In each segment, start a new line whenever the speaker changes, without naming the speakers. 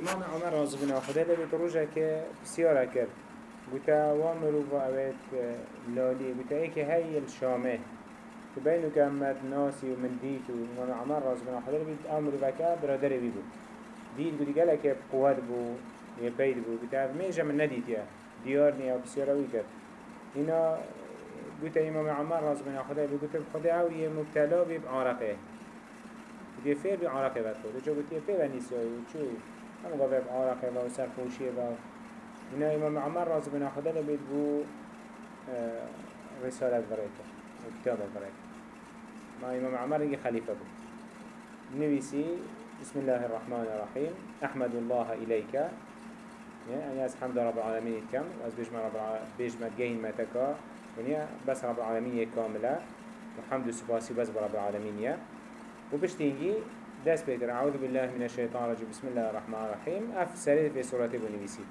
امام عمر رازو بنا خدا لبيت روجه که بسیاره کرد گوتا وامرو لالی. گوتا ای که هی الشامه. که بینو که امت ناسی و من دیت و امام عمر رازو بنا خدا لبيت امرو وکا برادر بود. دید گوتی گله که قوت بو پید بو. گوتا میجا من ندید یا. دیار نیا بسیاره وی کرد. اینا گوتا امام عمر رازو بنا خدا لبيت گوتا خدا أو مبتلا بعرقه گوتی فیر بی عرقه بد خود جو گوتی فیر نیسیایی چوی هم قوي بعرقه و سرخوشي و هنا إمام عمر راز بن خدا لبيت بو آه، رسالة بريكة وكتابة بريكة ما إمام عمر يجي خليفة بو نبيسي بسم الله الرحمن الرحيم أحمد الله إليك. يعني أز حمد رب العالمين كم وأز بيجمع رب بيجمع جين متكا يعني بس رب العالمين كاملة وحمد سباسي بس برب العالمين يا. وبشتيجي دست بيتر أعوذ بالله من الشيطان الرجيم بسم الله الرحمن الرحيم أف سرير في سورة بنبيسي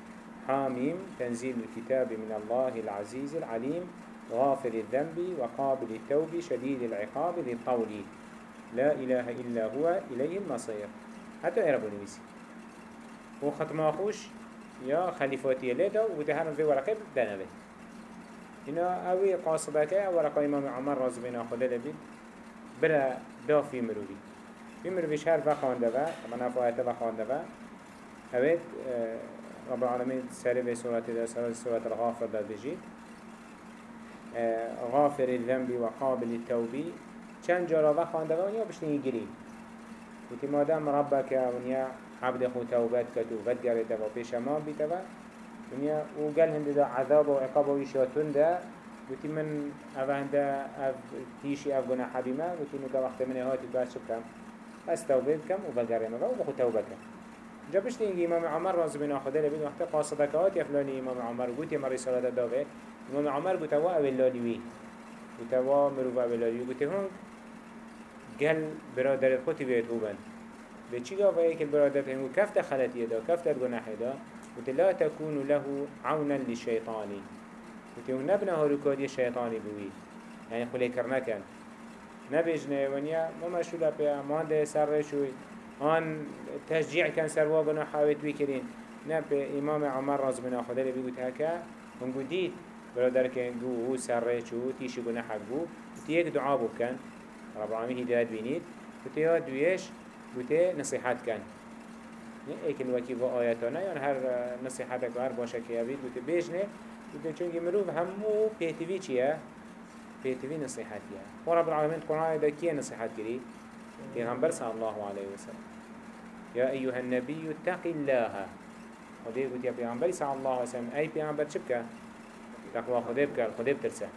حاميم تنزيل الكتاب من الله العزيز العليم غافر الذنب وقابل التوب شديد العقاب ذي لا إله إلا هو إليه المصير حتى إرب بنبيسي وختم أخوش يا خليفاتي لدا وتهرم في ورقة دنبه هنا أوي قاصبك ورقة إمام عمر رازبين أخذ لبيت برا دافي مروبي في مروفيش هر وخوانده و طبعا افايته وخوانده و آه، رب العالمين سري في سورة ده سورة سورة الغافر ده آه، غافر الذنب وقابل التوبي چند جارا وخوانده و ونیا بشنی گری. وتی مادام ربك ونیا عبد خو توبت کتو ود گرده و پیش ما بیته و ونیا و گل هنده ده عذاب و عقاب و ایشاتون ده. وتی من اوه هنده تیشی أو گناه حبیمه. وتی نکه وقت من هاتی باید شکم بس توبه بكم وبقرم و بخو توبة كم. جا بشت اینگی إمام عمر راز بین آخده لبید وقت قاصده کهات یفلانی إمام عمر گوت یما رسالت داوه إمام عمر گوت وا اول لالیوی گوت وا مرو اول لالیوی گوت هون گل برادر خودی بیت هوبن به چی گاوه ایک برادر همو کفت خلطیه دا کفت گناحه دا. گوت لا تكون له عونا للشيطاني گوت هون نبنه هاروکاری شیطانی بوید یعنی خلی کرنکن نبیجنه ونیا ما مشغول بیا مانده سر شوی. آن تشجیع کن سر واقعنا حاوت بکرین نه به امام عمر راز بنا خدا لی بگوت هکا. هم گودید برادر که گو هو سر شو تیشی گناه حق بو تی یک دعا بکن. رب العالمین هدایت بینید. گوتی ها دویش گوتی نصیحت کن. ایک الوکی و آیاتانا یعنی هر نصیحت که هر باشه که یابید گوتی بیجنه گوتی چونکه مروف همو پیتوی چیه؟ بيتوي نصيحتيا ورب العالمين قرآن ده كيه نصيحت كري پیغمبر صلى الله عليه وسلم. يا أيها النبي اتق الله. خده قلت يا پیغمبر صلى الله عليه وسلم أي پیغمبر چبك تقوى خده بك خده بترسه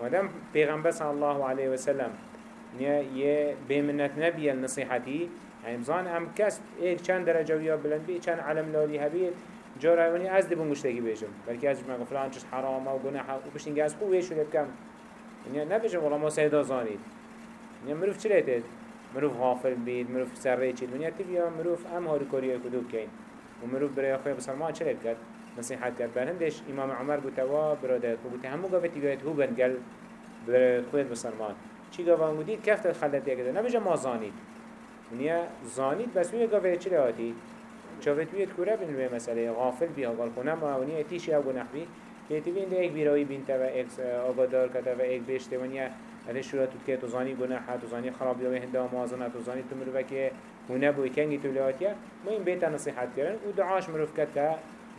ودم پیغمبر صلى الله عليه وسلم يا بمنت نبي النصيحتي يعني بزان ام كس ايك چند درجه ويا بلند بي چند علم لالي هبيت جارا وني از دبون مشتكي بيجم بلكي از ما فلان چش حرام و گناح و بشين از خو ويشو لبكم یعنی نبیش ولی ما سیدا زانید یعنی مروف چی لیتید؟ مروف غافل بید، مروف سره چید یعنی تیویا مروف ام هاری کوریه کدوب کین و مروف برای خوی بسلمان چی لید کرد؟ نصیحت کرد. برهندش امام عمر گوتوا کو بگوته همو گفت تیگایت هو بنگل برای خوی بسلمان چی گفتن گودید کفت خلط دیگه ده نبیش ما زانید. یعنی زانید بس وی گفت چی لیاتی؟ چاوت ویت کوره بین مسئله غافل بی آگال خونه ما اونی اتیشی او گناح تبین ده ایک بیرایی بین تا و ایک آگادار کتا و ایک بیشته ونیا هر شورا تو که تو زانی گناه تو زانی خراب یا هنده مازنه تو زانی تو مرو که هونه بوی کنگی تو لیاتیا ما این بیت نصیحت کردن و دعاش مروف کرد که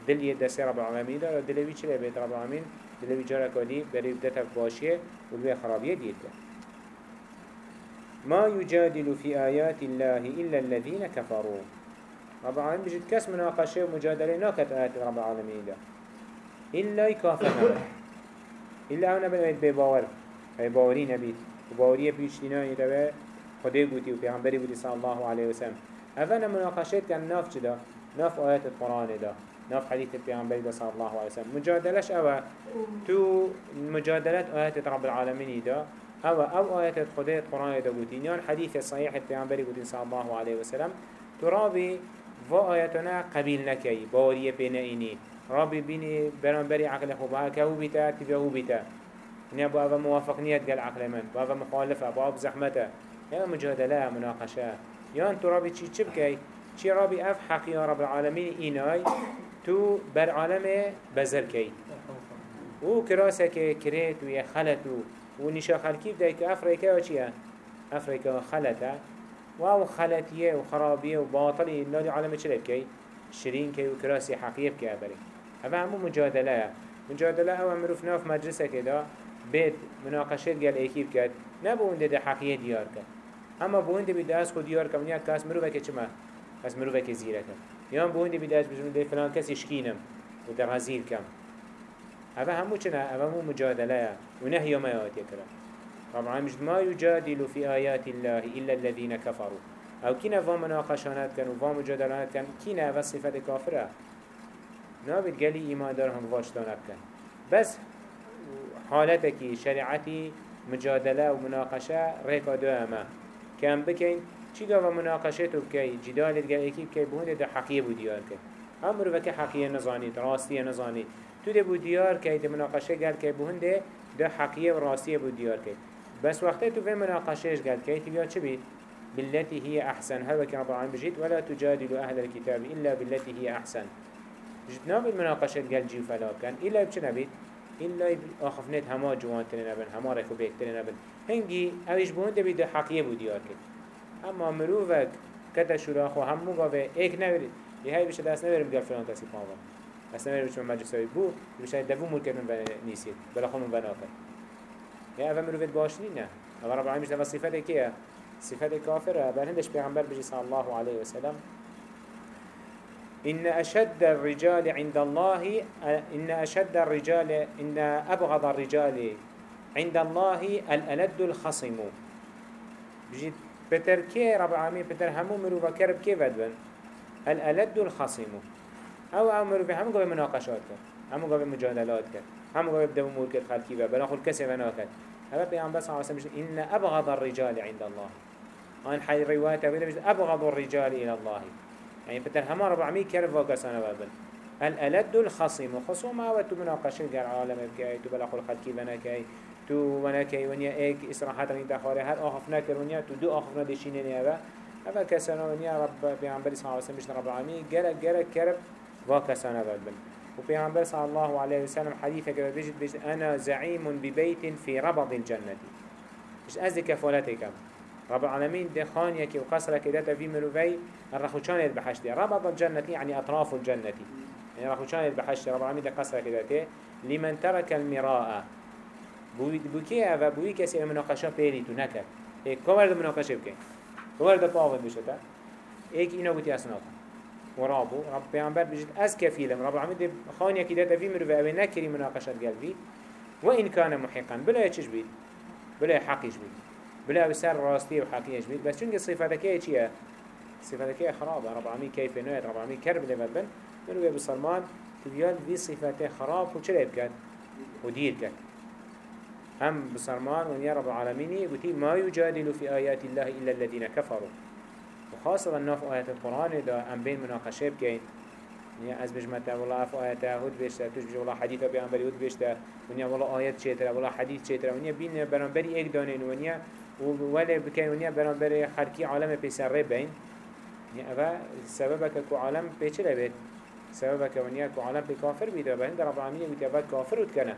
دل یه دست رب العالمین داره دلوی چلی بیت رب العالمین دلوی جارا کالی بری بدتک باشیه و دلوی خرابیه دید ما يجادل في آيات الله إلا الذين كفروا رب العالمين بجد كس مناقشة ومجادلة ناكت آيات رب العالمين ده إلا يكافر إلا أنا بنويت بباور. هاي باوري نبيت. وباورية بيشتنا يتبع خده قوتي وبيعنبري بودي صلى الله عليه وسلم أفنا مناقشات كان ناف جدا ناف آيات القرآن ده ناف حديث البيعنبري ده صلى الله عليه وسلم مجادلش أوا تو مجادلات آيات رب العالمين ده أو أو آيات خده القرآن ده قوتين يان حديث صحيح البيعنبري قوتين صلى الله عليه وسلم ترابي و آياتنا قبيل نكي باورية بينئيني رابي بيني برانبري عقل خوبها كهو بيتا تبهو بيتا إنها بو أفا موافقنية قال عقل من. بو أفا مخالفة بو أفا زحمته. يا مجادلة مناقشة. ترابي چي چي بكي چی رابی؟ اف حقی رب العالمین اینای تو بر عالم بزر کی. و کراسه که کريت و یه خلط و نشا خلکی بده که افریقا چیه؟ افریقا خلطه. و أو خلطیه و خرابیه و باطلی نادي عالم چه بکی؟ شرين كي و کراسي حقیه بکی بری هذا همو مجادله مجادله أو مروف ناف مدرسه كده بيت مناقشه قال ايكيب كد نبو انده ده حقيقه ديار كد اما بو انده بده از خود ديار كم نيا كاس مروفه که چما از مروفه که زیره کد یا بو انده بده از بجون ده فلان کسی شکینم و ده غزیر کم هذا همو چنا هذا همو مجادله ونهي ما ياتي كرا طبعا مش ما يجادل في آيات الله إلا الذين كفروا أو كنا فا مناقشانات كان وفا مجادلانات كان كنا فا صفة كافرة نابد قالي إيمان دار هم واشتانات كان بس حالتك شريعتي مجادله ومناقشه ريكا دوما كان بكين چی گاوا مناقشه تو بکی جدالت گل اکی بکی بهونه ده حقیه بو دیار که. هم رو بکی حقیه نزانید راستی نزانید تو ده بو دیار که ده مناقشه گل که بهونه ده حقیه و راستی بو دیار که. بس وقتی تو به مناقشهش گل که تبیا چه بید؟ بالتي هي أحسن. هل وكان رب العالمين بجيت ولا تجادلوا أهل الكتاب إلا بالتي هي أحسن. جتنا بالمناقشة قال جيو فلا كان إلا بچه نبيت إلا آخفنت هما جوان تلنبن هما ركو بيك تلنبن هنگي اوش بون ده بيده حقية بو ديار كد اما مروفك كتا شراخو همو قاوه ايك نورد يهي بشه دست ديال فلان تسي پاوه دست نورم بشه مجلسوي بو بشه دفو ملكت من نيسيت بلا خون من بناكت يا أفا مروفت باشني نه. أفا رب العالمين دفا صفته كيه صفته كافرة بل هندش بيغمبر بجي صلى الله عليه وسلم إن أشد الرجال عند الله إن أشد الرجال إن أبغض الرجال عند الله الألد الخصم. بجد بتر كي رب العالمين بتر همو مروفا كرب كي بدبن الألد الخصم. أو مروفا همو قبل مناقشات كر همو قبل مجادلات كر همو قبل بدو مور كر خلقي بلا خل كسي فناكر هذا بيان بس سبيل إن أبغض الرجال عند الله. أن حي رواية أبغض الرجال إلى الله. يعني بتر هما رب العالمين كرف وكسانا بابن الألد الخصم خصوما وتو مناقشة قال عالم بكاي تو بلا خل خلقي بناكاي تو وناكاي ونيا ايك إسراحات من دخاره هر آخف نكر ونيا تو دو آخف ندشينين يابا هذا كسانا ونيا رب بيعنبري صلى الله وسلم رب العالمين جرك جرك كرب وكسانا بابن وبيعنبر صلى الله عليه وسلم حديثة كده بيجد أنا زعيم ببيت في ربض الجنة مش أزدي كفولتك رب العالمين ده خانيك وقصرك ده في مروفي الرخوشان البحشت ربض الجنة يعني أطراف الجنة. يعني رخوشان البحشت رب العالمين ده قصرك ده لمن ترك المراء. بوكي أفا بوي كسي المناقشة بيري تنكر إيه كمر ده مناقشة بكي. كمر ده طاول بشتا. إيك إنا قلتي أسناك. ورابو. رب بيعنبر بجد أز كفيلم رب العالمين ده خانيك ده في مروفي أبي نكري مناقشة قلبي. وإن كان محقا بلا يتشج بيد بلا يحقيش بيد بلا بسر راستي وحقيقة بيت بس چونك صفاتك إيه چيه صفاتك إيه خراب. رب العالمين كيف نويت رب العالمين كرب لفبن منو بسلمان تبيان في صفاته خراب وچه لبكت ودير كت هم بسلمان ونيا رب العالمين قلتي ما يجادل في آيات الله إلا الذين كفروا وخاصة الناف آيات القرآن دا أم بين مناقشة بكين ونیا از بجمتا والله اف آیت هود بیشتر توش بجو والله حدیث پیامبری هود بیشتر. ونیا والله آیت چیتره والله حدیث چیتره ونیا بین برانبری ایک دانین ونیا ولی بکن ونیا برانبری خلقی عالم پیسر ری بین ونیا اوه سببك كو عالم پیچه لبید سببك ونیا كو عالم پی کافر بیده و هند رب العالمین بیده اوه کافر ود کنه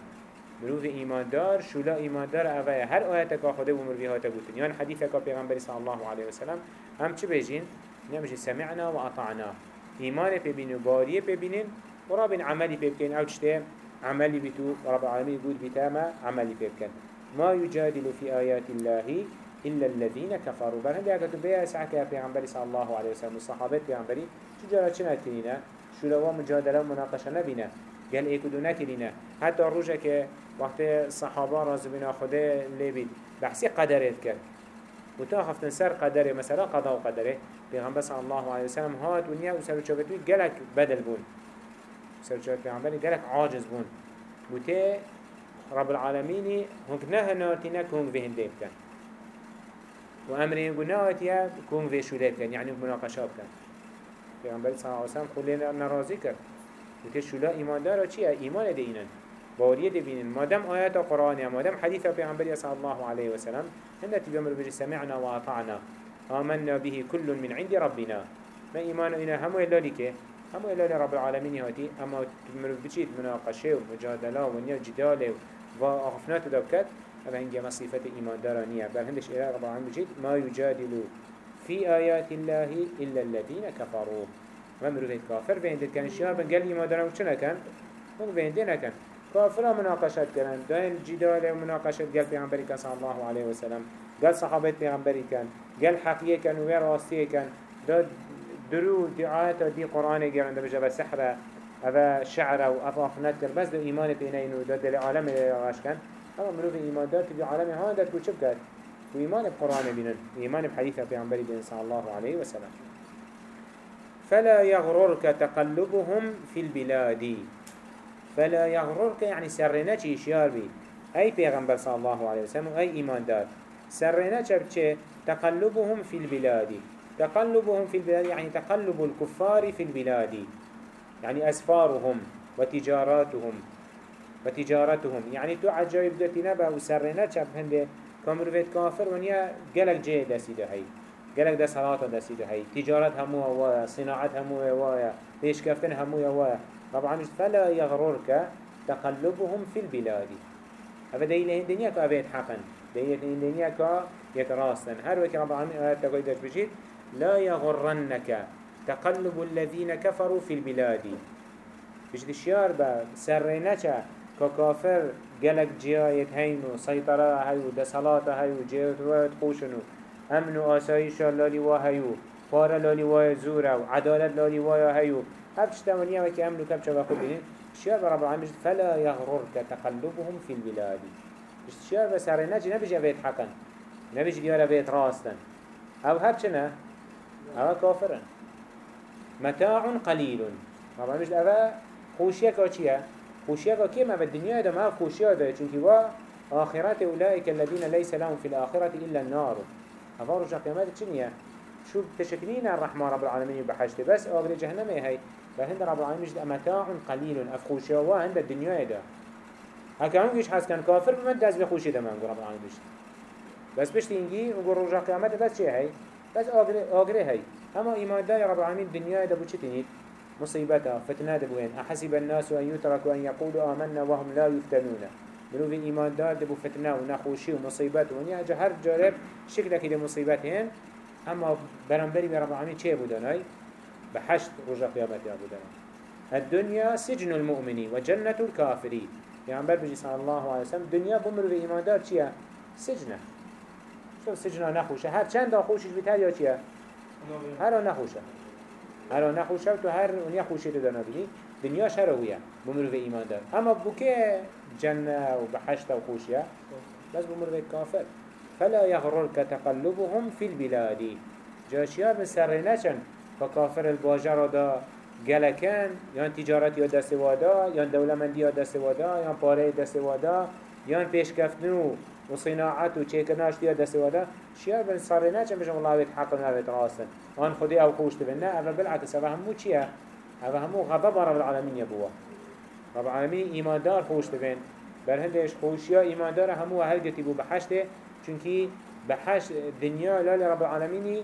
مروف ایماندار شولا ایماندار اوه هر آیت که خدا و مروفی هاته بودن یعنی حدیث که پیغمبری صلی الله علیه وسلم. هم چه بیجین؟ نمیشه. سمعنا و اطعنا. إيمان ببين وبارية ببينين ورابن عملي ببكين أو تشتهم عملي بتو رب العالمين يقول بتاما عملي ببكين ما يجادل في آيات الله إلا الذين كفروا. بل هندي أكتب بيها سعك يا پیغمبر صلى الله عليه وسلم. الصحابات پیغمبري شو جارة چنا كرينا شو لوا مجادلة ومناقشة نبينا. قال ايكو دو نكرينا حتى الروجة که وقت الصحابة رازو بنا خده لبيد. بحثي قدرت كرد وتا خفتن سر قدره مثلا قضاء وقدره پیغمبر صلی الله علیه وسلم هات و نیا و گلک بدل بون. سرچوبت پیغمبری گلک عاجز بون. بوته رب العالمين هنك نه نارتنا كون في هنديب كان وأمرين قناوتيا كون في شوليب كان يعني مناقشات كان پیغمبر صلی الله علیه وسلم خلينا نرازي كر وته شولا ایمان داره چیه؟ ایمان دینن باوریه دبینن مادم آیات قرآن مادم حدیث پیغمبر صلی الله علیه وسلم. هنده تبیامر بجی سمعنا و اطعنا. آمنا به كل من عند ربنا. ما إيمان إنا همو إلا لك همو إلا رب العالمين هاتي أما تمرو بچيت مناقشه ومجادله ونيا جداله وأخفنات دبكت أما هنجي ما صفة إيمان دارانية بل هندش إله رب العالمين بچيت ما يجادل في آيات الله إلا الذين كفروا ما مروفيت كافر بين كان الشياب قال إيمان داران وچنا كان بين دينا كان كافر مناقشات كان دين جدال ومناقشات قال پیغمبری كان صلى الله عليه وسلم. قال صحابة پیغمبری كان قال حقية كان وير راستية كان داد درو دعاية دي قرآن قال بجا بسحرة هذا شعر أو أفافنات كان بس دو إيمان بينا إنه داد العالم راش كان أما مروف إيمان داد في عالم هان داد كوشب كان وإيمان بقرآن بينا إيمان بحديث پیغمبری بين صلى الله عليه وسلم فلا يغررك تقلبهم في البلاد. فلا يغررك يعني سرنا اشيار بي اي پیغمبر صلى الله عليه وسلم اي ايمان دار سرنا چه تقلبهم في البلاد. تقلبهم في البلاد يعني تقلب الكفار في البلاد يعني أسفارهم وتجاراتهم وتجارتهم. يعني تو عجائب دوتي نبا وسرنا چه هنده كامروفيت كافر ونيا قلق جيه دسي ده هاي قلق ده صلاة دسي ده هاي تجارت همو هوايا صناعت همو هوايا بيش كفتن همو هوايا طبعا فلا يغررك تقلبهم في البلاد. هذا دليل هندنيا كأبيت حقا. دليل هندنيا كيتراستن هر وكي رب العالمين آيات تقول بجيت لا يغرنك. تقلب الذين كفروا في البلاد. بجد الشيار با سرينك ككافر قلق جيايت هينو سيطرة هيو دسالات هيو جيوت ويت خوشنو. امن آسايش لالي وهيو فار لالي وهي زورا وعدالت لالي وهي هيو هف شتمانية وكي أملو كم شبه خود بینید شیار برا العالمين فلا يغررك تقلبهم في البلاد. شیار بسر نجي نبيج أبيت حقا نبيج ديار أبيت راستن. هف شنا أو كافرا متاع قليل. رب العالمين أبا خوشيك وشيا خوشيك كيما بالدنيا ده ما خوشيك ده چونكي وا آخرات أولئك الذين ليس لهم في الآخرة إلا النار. أفارج قيامات چنيا شو تشكلين الرحمة رب العالمين بحشت؟ بس أغلي جهنم هي. فهند رب العالمين جد متاع قليل. أفخوشي وهند الدنيا ده. هكا هم يش حس كان كافر بمن داز بخوشي ده من رب العالمين بشت بس بشت ينجي رجع قيامته بس شيء هاي بس أغري أغري هاي أما إيمان ده رب العالمين الدنيا ده بوشتني مصيبتها فتنة ده بوين أحسب الناس أن يتركوا أن يقولوا آمنا وهم لا يفتنون منو في إيمان دار دبو فتنة ونخوشي ومصيبات ونيا جهر جارب شكلك ده مصيبات هين أما برنبري برب العالمين چه بودن بحشت رجع قيامت يا بودن. الدنيا سجن المؤمنين وجنة الكافرين يعني بر بجي صلى الله عليه وسلم دنيا بمر في إيمان دار سجنة. شو سجنا نخوشه. هر چند خوشش بیتر یا چیه؟ هر نخوشه. هر آن نخوشه تو هر اونی خوشی رو دانا بینی. دنیا شر هویه بمروه ایمان دار. اما بوکه جنه و بحشت و خوشیه بس بمروه کافر. فلا يغررك تقلبهم في البلاد. جاشیا مسره نچن. فكافر الباجر دا گلکن. یا تجارت یا دست وادا یا دولمندی یا دست وادا یا پاره دست وادا یا پیشکفتن و صناعت و چیکناش یا دست وادا شیار بن سرنشن بشم الله بيت حق نبيت راسن آن خدي أو خوش تبنى اما بالعكس هذا همو چیه؟ هذا همو غضب رب العالمين يبوه رب العالمين ايمان دار خوش تبن بل هندش خوشيا ايمان دار همو هلگتی بو بحشته چونکی بحش دنیا لال رب العالمینی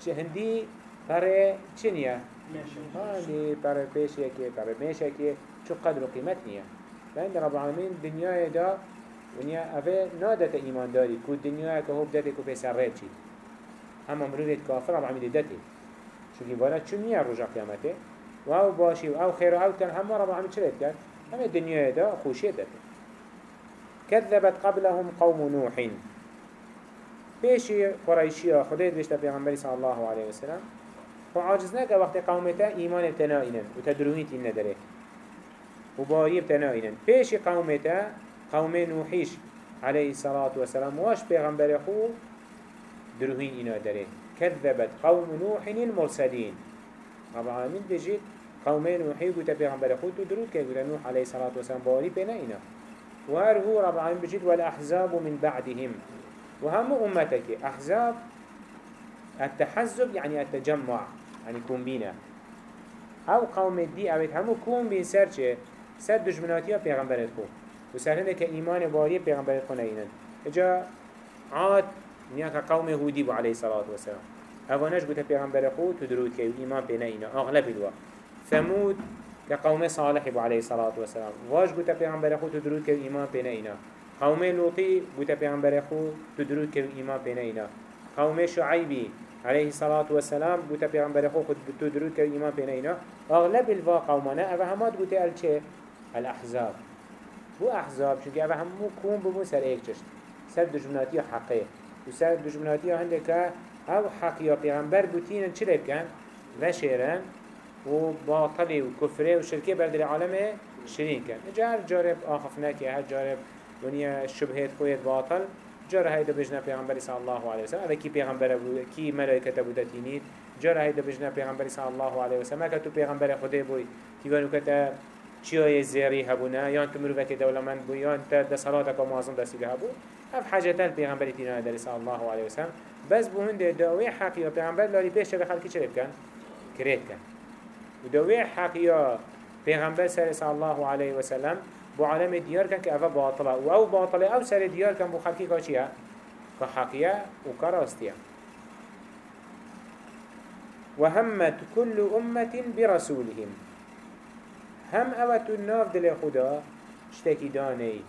چه هندی پر چنیه؟ هالی پر پیشه که پر میشه که چو قدر و قیمت نیه لأن رب العالمين دنيا دا ونيا أفه نادت إيمان داري كو دنيا كهوب داته كو بيسر ريتشي أما مروفيت كافر رب العالمين داته شو كي بالا چون نيا رجع قيامته وأو باشي وأو خير أو كان هم رب العالمين شريت كان أما الدنيا دا خوشية داته كذبت قبلهم قوم نوح پیشی قرائشی خدایت بشتا پیغمبری صلی الله علیه وسلم و عاجز نکه وقت قومتا ایمان تنائنن و تدروهیت این نداره و باريب تنائنن پیشی قومتا قوم نوحیش عليه الصلاة والسلام. واش پیغمبر خو دروهين اینا داره كذبت قوم نوح المرسلين رب العالمين بجيت قوم نوحي قلت پیغمبر خو تو درود که قلت نوح عليه الصلاة والسلام باري بنا اینا. وهر هو رب العالمين بجيت والأحزاب من بعدهم. وهم أمتك أحزاب التحزب يعني التجمع يعني كومبينا أو قوم الدي أو همو كوم بين سر چه؟ سر دجمناتيا پیغمبرت خو وسر هنده إيمان باري پیغمبرت خو نينن اجا عاد نياك قوم هودي بو عليه الصلاة والسلام اوانش قلت پیغمبر خو تدرود که ایمان پینا اینا اغلب الوا ثمود كقوم صالح ابو عليه الصلاة والسلام واش قلت پیغمبر خو تدرود که ایمان قوم لوطي قلت پیغمبر خو تدرود که ایمان پینا اینا. قوم شعيبي عليه الصلاة والسلام قلت پیغمبر خو خود تدرود که ایمان پینا اینا. اغلب الوا قومنا اوه همات قلت الچه؟ الاحزاب. بو احزاب چونکه اوه همو کون بمو سر ایک چشت سر دجمناتی حقه و سر دجمناتی هنده که أو حق یا پیغمبر بوتین چه بکن؟ و شیرن و باطلی و کفره و شرکه بر در عالم شرین کن جا هر جارب آخف نکه هر جارب ونیا شبهت خویت باطل جاره هيدا بجنا پیغمبر صلی الله علیه وسلم. اوه کی پیغمبر بود کی ملائکت بوده تینید جاره هيدا بجنا پیغمبر صلی الله علیه وسلم. که تو پیغمبر خدا بوی تیوانو کتا چیای زیری هبونه یا انت مروفت دولمند بو یا ده صلاتك و معظم دستی هبو. اف حاجتان پیغمبر تینا در صلی الله علیه وسلم. بس بو هنده دعوه حقی و پیغمبر لالی پیش به خلقی چه بکن؟ کرید کن. و دعوه حقی و پیغمبر سر صلی الله علیه وسلم بو عالم دیار کن که اوه باطله و أو باطله أو سر دیار کن بو خلقی که چیه؟ که حقیه و که راستیه وهمت كل أمة برسولهم. هم اوتو ناف دل خدا اشتكي داني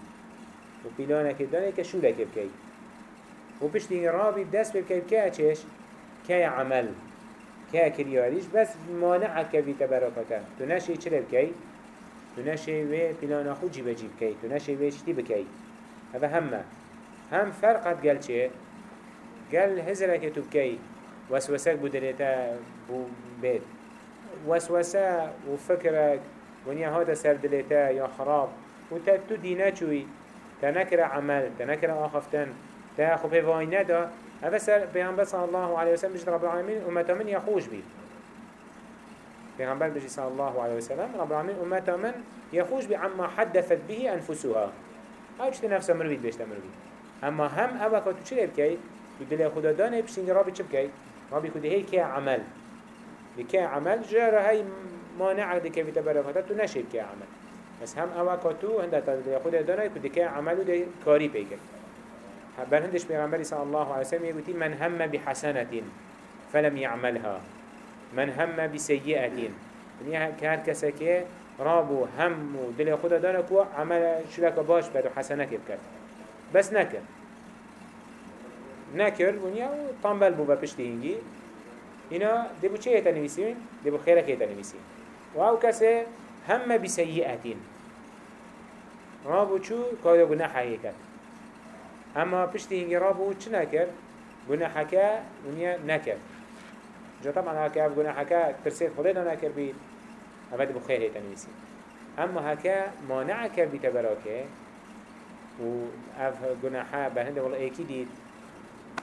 و بلانك داني كشولك بكي و پشتی رابی دست بکن که چش که عمل. که کریاریش؟ بس مانع که تبرکتا تو نشی چرا بکی تو نشی و پلان خود جیب جیب کی تو و چتی بکی هذا همه هم فرقت قال چه قال هزرك تو بکی وسوسك بدلتا بيت وسوسه وفكرك ونيا هذا سر دلتا يا خراب. وتتو دينا چوي تنكر عمل تنكر آخفتن. تا خو به وای ندا. هذا سر پیغمبر صلی الله علیه و سلم بجد رب العالمین امت من یخوش بید پیغمبر بجد صلی الله علیه و سلم رب العالمین امت من یخوش بی عما حدثت به انفسها. أو چه نفس مروید بشت مروید اما هم اوه که تو چه بکی تو دل خدا دانه بشتینگ رابی چه بکی؟ رابی کده هی که عمل. بکی عمل؟ جاره هی مانع ده که برکاته تو که عمل. بس هم اوه که تو هنده تا دل خدا دانه کده که عمل و ده کاری پیکر بل هندش پیغمبری صلی الله علیه وسلم يقول من هم بحسنة فلم يعملها من هم بسيئة يعني كهر كسكي رابو هم و دل خدا دانا كو عمل شلك باش بدو حسنة بكر بس نكر نكر ونيا طنبل بو بپشتی هنگی اینا دبو چه تنویسین؟ دبو خیره که تنویسین و أو کسی هم بسیئتین رابو چو کادا گناه حقیقت اما پشتی هنگی را بود چه نکرد؟ گناحکه ونیا نکرد. جا طبعا هکه اف گناحکه ترسید خدا نکرد بید اول بو خیر هیتا نویسی اما هکه مانع کرد بیتا براکه و اف گناحه به والله ایکی دید.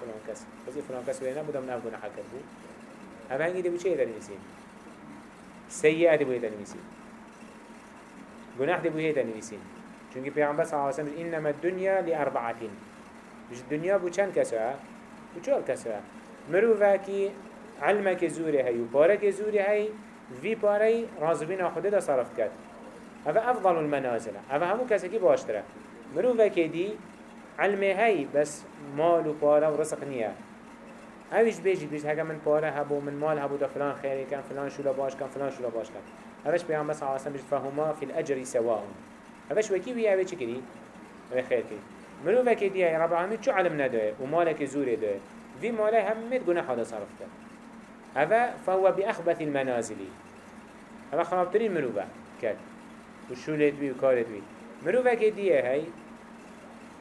فلان کس. بسی فلان کس ولی نبودم نه گناحه کرد بود هنگی دی بو چه هیتا نویسی؟ سیئه دی بو هیتا نویسی. گناح دی بو هیتا نویسی. چونکه پیغمبر صلی اللہ علیہ وسلم انما الدنیا لأربعتين مش الدنيا بو چند كسا بو چهار كسا مروفا كي علمك زوري هاي و بارك زوري هاي في باري رازبين خود دا صرف كد هذا أفضل المنازل. هذا همو كسا كي باشتره. مروفا كي دي علمي هاي بس مال و بارا و اوش بيجي بيجي هكا من بارا هبو من مال هبو دا فلان خيري كان فلان شولا باش كان فلان شولا باش كان هذاش بيعمل صلى الله عليه وسلم فهما في الأجر سواء هذاش وكي بيه اوه چه كري؟ اوه خير كري منو وكي ديه رب العالمين شو علم ندوه ومالك زوري دوه في ماله همت گناه هذا صرفته هذا فهو بأخبث المنازل هذا خرابترين منو كد وشولت بي وكارت بي منو وكي ديه هاي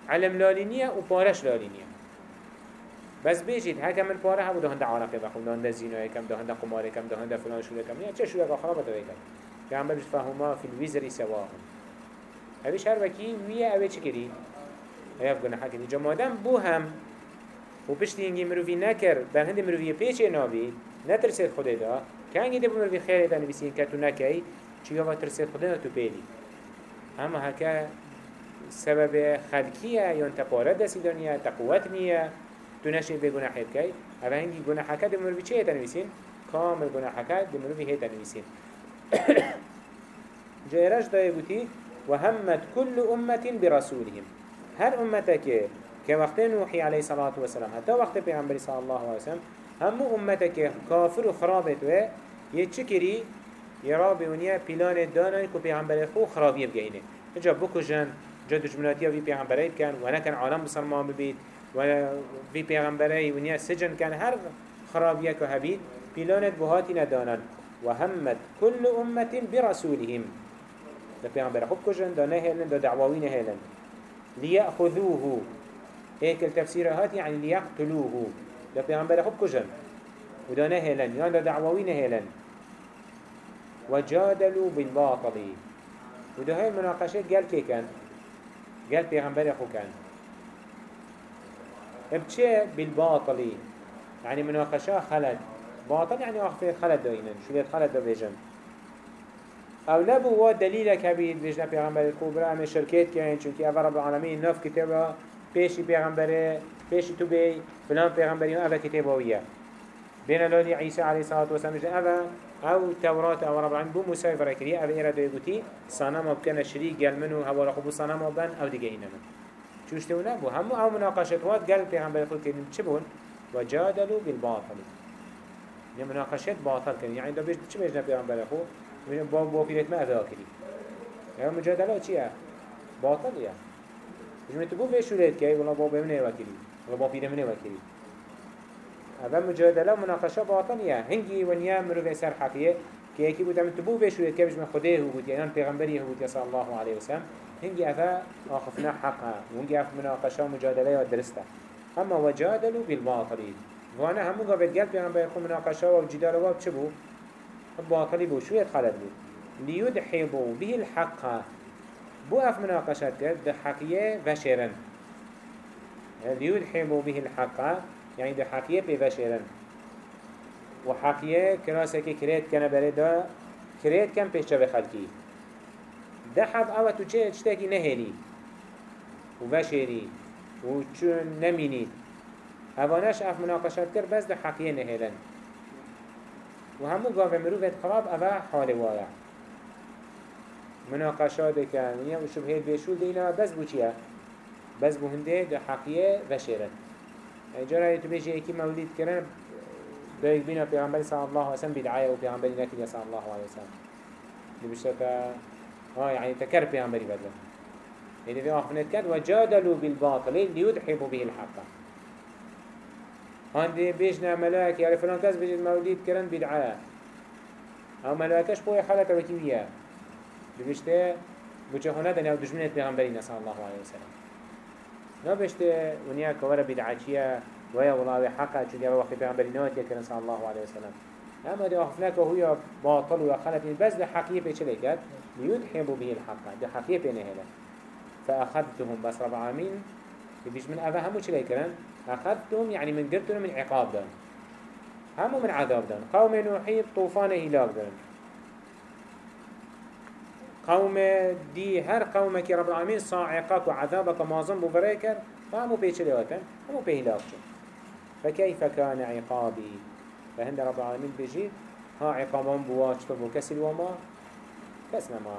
علم لالينية وبارش لالينية بس بيجيت هكا من پاره هبو دهنده عرقه بخون دهنده زينوه كم دهنده قماره كم دهنده فلان شوله كم نه یعنی چه شوله که خرابه دوه كم پیغمبر بفهمها في الوزر سواهم. اوش هر وکی ويه اوه چه كري؟ اوه گناحه كري جمادم بو هم. و پشتی اینگی مروفی نکر. بر هند مروفی پیچ ناوی نترسید خود دا. که انگی دبو مروفی خیلی دا نویسی که تو نکی. چی یا ترسید خود دا تو پیلی. اما هکا سبب خلکیه یا انتپارت دستی دانیه تقویت نیه. تو نشی به گناه حیب کی اما هنگی گناه حکا دبو مروفی چه دا نویسین کامل گناه حکا دبو مروفی هیتا نویسین جایرش دایه گوتی وهمت كل أمة برسولهم هر أمتك كوقت نوحي عليه الصلاة والسلام حتى وقت پیغمبر صلى الله عليه وسلم همو أمتك كافر وخرابت و يتشكري يرابي ونيا بلان دانا كو پیغمبر خو خرابيه بگينه اجا بكجن جا دجمناتيا في پیغمبره كان وأنا كان عالم بسرمان ببيت و في پیغمبره ونيا سجن كان هر خرابيه كهبيت بلانت بهاتي ندانن وهمت كل أمة برسولهم. ده پیغمبر خوب کجن ده نهلن ده دعواوی نهلن ليأخذوه هيك التفسير هات يعني ليقتلوه ده پیغمبر خوب کجن وده نهلن يعني ده دعواوی نهلن وجادلوا بالباطل. وده هاي المناقشات قال كي كان قال پیغمبر خو كان بچه بالباطل يعني مناقشة خلد. باطل يعني أخفي خلد داينا شو ليت خلد دا بيجن أو نبو وا دلیل کبید بجنا پیغمبر کبرا همه شرکت کن چونکه اول رب العالمین نف کتابا پیشی پیغمبره پیشی تو بی فلان پیغمبری اول کتابویه بين لولي عيسى عليه الصلاة والسلام أبا أو توراة أو رب العالمين بو موسى فركري أبا إيرا دو يقولي صنم بكنا شريك قال منه هوا رخبو صنم بان أو دقينا من شوش تو نبو همو أو مناقشة وات قال پیغمبر خود كدن چبون وجادلوا بالباطل. يعني مناقشة باطل كن يعني دو بيش چه بيجنا پیغمبر خود؟ من با با پیرت ما ادا کری یا مجادله چیه؟ باطل یا جمعه تو بو وشولت که ولی با بمنه وکری ولی با پیر منه وکری اول مجادله مناقشه باطل یا هنگی ونیا مرو سر حقیه که یکی بود من تو بو وشولت که بجمع خوده هو بود. یا پیغمبری هو بود صلی الله علیه وسلم هنگی افا آخفنا حقها اف مناقشه مجادله یا درسته. اما وجادلوا بالباطل. وأنا همو قابل قلب پیغمبر خو مناقشه و جدال و چه بود؟ باطلی بو شو يدخلت بو ليدحضوا به الحق. بو اف مناقشات کرد ده حقیه وشرن ليدحضوا به الحق يعني ده حقیه بي وشرن و حقیه کراسه که کرید کنه بره ده ده اوه تو چه اشتاکی نهری و وشری و چون نمینید اوانش اف مناقشات کرد بس ده حقیه نهرن. و همو گاوه مروفت خراب اوه حال وایا مناقشات کن و شبهه بیشول دینا بس بو چیه؟ بس بو هنده ده حقیه و شیرت جرا تو بیشی ایکی مولید کرن دایک بینا پیغمبر صلی الله علیه وسلم بدعایه و پیغمبری نکید صلی الله علیه وسلم دي بشتا ها يعني تكر پیغمبری بدل يعني في آخرنت كد وجادلوا بالباطل ليدحبوا به الحق. هندي بيجنا ملاك يعني فلان كاس بيجي موليد كرن بدعاء أو ملاكش بوي حالة وكيوية. بوچه هنا دنيا دجمنت پیغمبرين صلى الله عليه وسلم. نا بيشته ونيا كورا بدعاتية ويا والله حقا چون يا وقت پیغمبرين نوات يكرن صلى الله عليه وسلم. اما دي اخفناك هو باطل وخلت بس ده حقية بيش ليدحبوا به الحق ده حقية بينهلا فأخذتهم بس رب العالمين بيش من أفا همو چلي كرن أخذتهم يعني من قرتهم من عقاب دان همو من عذاب دان قوم نوحي طوفان هلاك دان قوم دي هر قومك رب العالمين صاعقك وعذابك معظم بفريكر فهمو بيشلي واتن همو بهلاك فكيف كان عقابي فهند رب العالمين بيجي ها عقابهم بواج طبو كسل وما كسنا ما؟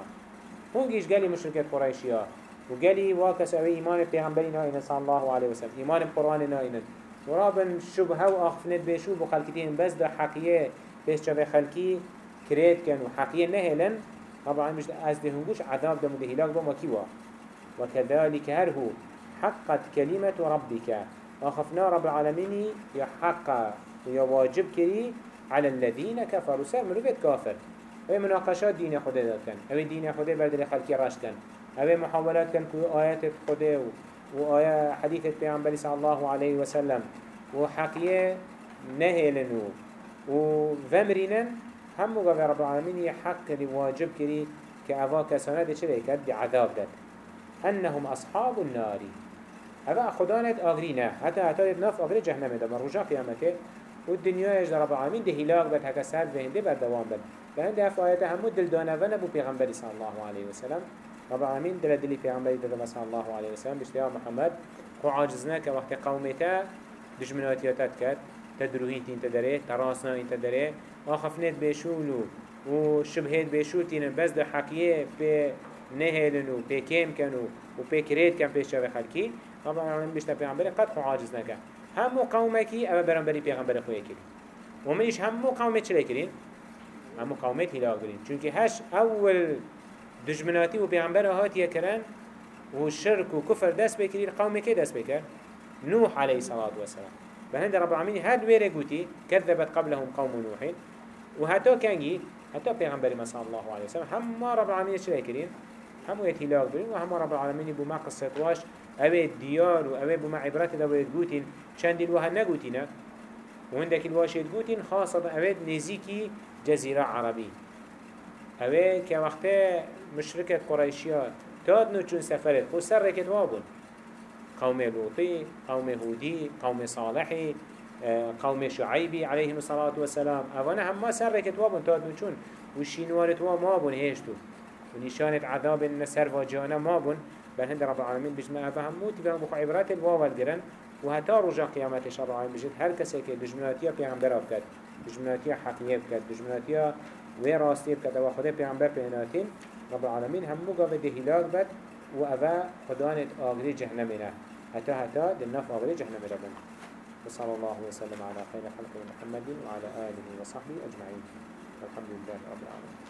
هونجيش قالي مشركة قريشيا وقالي واكس اوي ايمان پیغمبری ناینن الله عليه وسلم ايمان قرآن ناینن ورابن شبهه و آخفنت بشو بخلقتين بس ده حقية بس شبه خلقي كريت كان وحقية نهلن طبعا مش از ده هنگوش عذاب ده مده هلاك بما كيوا وكذلك هره حقت كلمة ربك وخفنا رب العالمين يحق ويواجب كري على الذين كفروا سر مروفت كافر اوه مناقشات دين خده داد كان اوه دين خده بردل خلقي راش كان اوه محاولات كان كو آيات خده و آية حديث پیغمبر صلى الله عليه وسلم و حقية نهلنو و هم مقابل رب العالمين يحق لواجب كري كأفا كسانة دي چلي كد عذاب داد. أنهم أصحاب النار. أفا خدانت أغرينا حتى أتارت نف أغري جهنم دا من رجا قيامته والدنيا يجد رب العالمين دي هلاك بد هكا سهل بهنده بد دوام بد فهنده أف آياته همو دل دانوان بو پیغمبر صلى الله عليه وسلم رب العالمين دل دلي پیغمبر دل صلى الله عليه وسلم بشتيا محمد خو عاجزنا كوقت قومتا دجمناتياتات كد تدروهين تين تدري تراسنا تين تدري آخفنت بشولو و شبهت بشوتين بس ده بي كيم كانو و بي كريت كان بيش شوه خلقي رب العالمين بشتا پیغمبر قد خو عاجز نكا همو قومكي أما برنبري پیغمبر خويا كرين ومنش همو قومي چلي كرين همو قومت هلاك برين چونك هش أول دجمناتي و پیغمبر هاتيه كرن و شرك و كفر دست بكرين قومي كي دست بكر نوح عليه الصلاة والسلام بهند رب العالمين هاد ويري قوتي كذبت قبلهم قوم نوح. وهاتو كانجي حتى پیغمبر ما صلى الله عليه وسلم هم رب العالمين چلي كرين همو يتهلاك و هم رب العالمين بما قصة واش اوه ديار و اوه بما عبرات دا باید گوتين چند الوها نگوتينك وعندك الواشد گوتين خاصة اوه نزيكي جزيرة عربي اوه که وقت مشركة قريشيات تاد نو چون سفرت خو سر ركت وابون قوم لوطي قوم هودي قوم صالحي آه، قوم شعيبي عليهم الصلاة والسلام. اوانا هم ما سر ركت وابون تاد نو چون وشينوارت وا مابون هيشتو ونشانت عذاب النسر واجانا مابون بل رب العالمين بجمع بهم بخو عبرات الواول جرن وهتا رجع قيامات شر العالمين بجد هر كسي كي دجمناتيا پیغمبر بكت دجمناتيا حقية بكت دجمناتيا وراستي بكت أو خده پیغمبر پیغناتين رب العالمين هم مقابل ده هلاك بد وأفا خدانت آغري جهنمنا هتا هتا دلناف آغري جهنم ربنا وصلى الله وسلم على خير خلق محمد وعلى آله وصحبه أجمعين الحمد لله رب العالمين